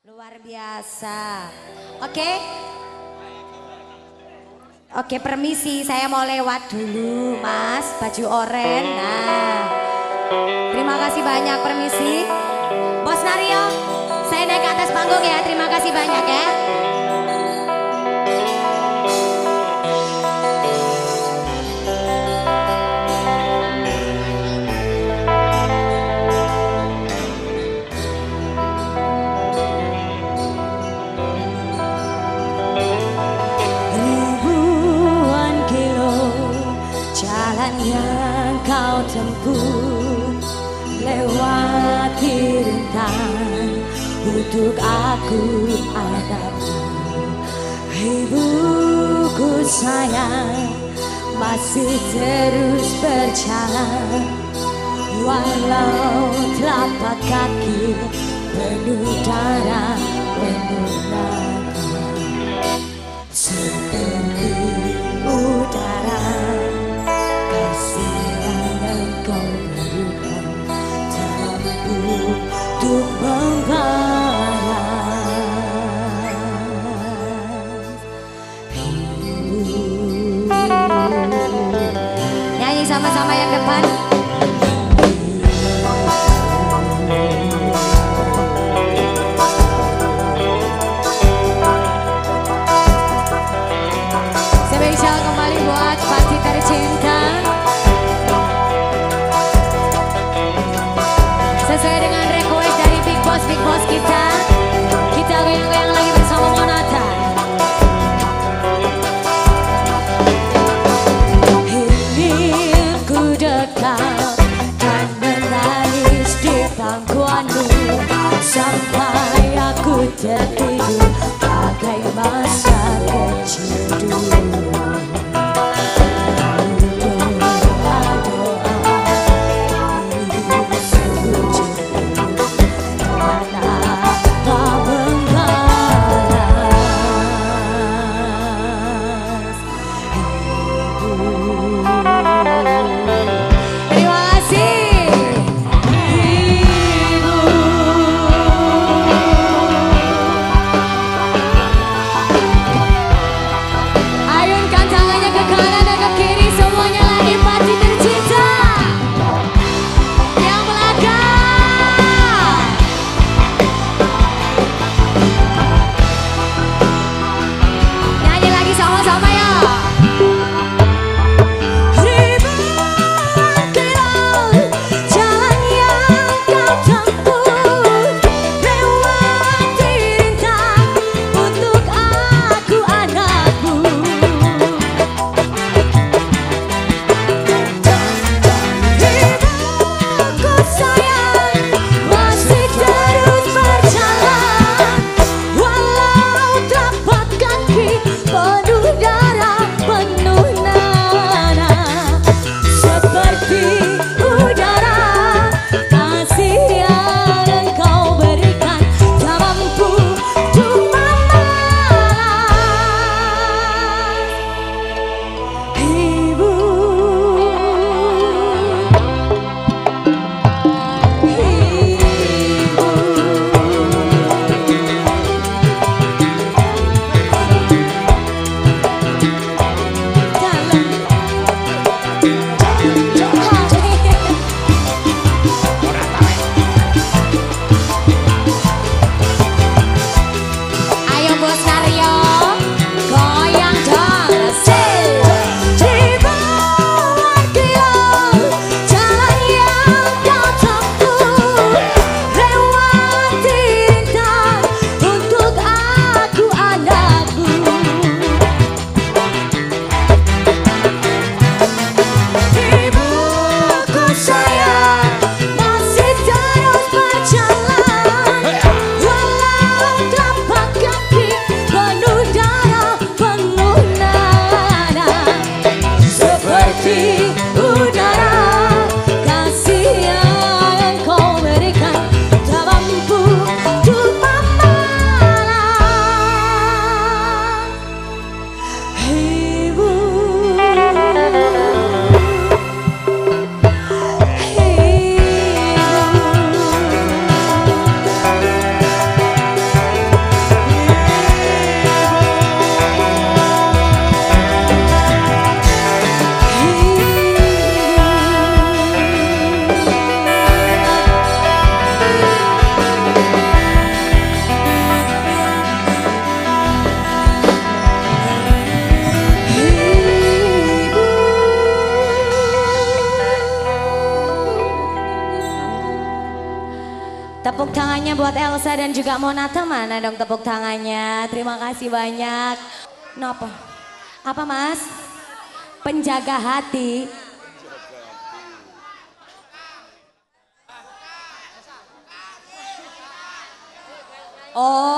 Luar biasa. Oke. Oke, permisi. Saya mau lewat dulu, Mas. Baju oren. Nah. Terima kasih banyak, permisi. Bos Nario, saya naik ke atas panggung ya. Terima kasih banyak ya. Kau tempuh lewati rintangan untuk aku hadapi ibuku sayang masih terus berjalan. Walau telapak kaki penuh darah penuh naga nyanyi sama-sama yang depan Tertidur bagai masa kecil dulu Terima Tepuk tangannya buat Elsa dan juga Monata mana dong tepuk tangannya. Terima kasih banyak. Nopo? Apa mas? Penjaga hati. Oh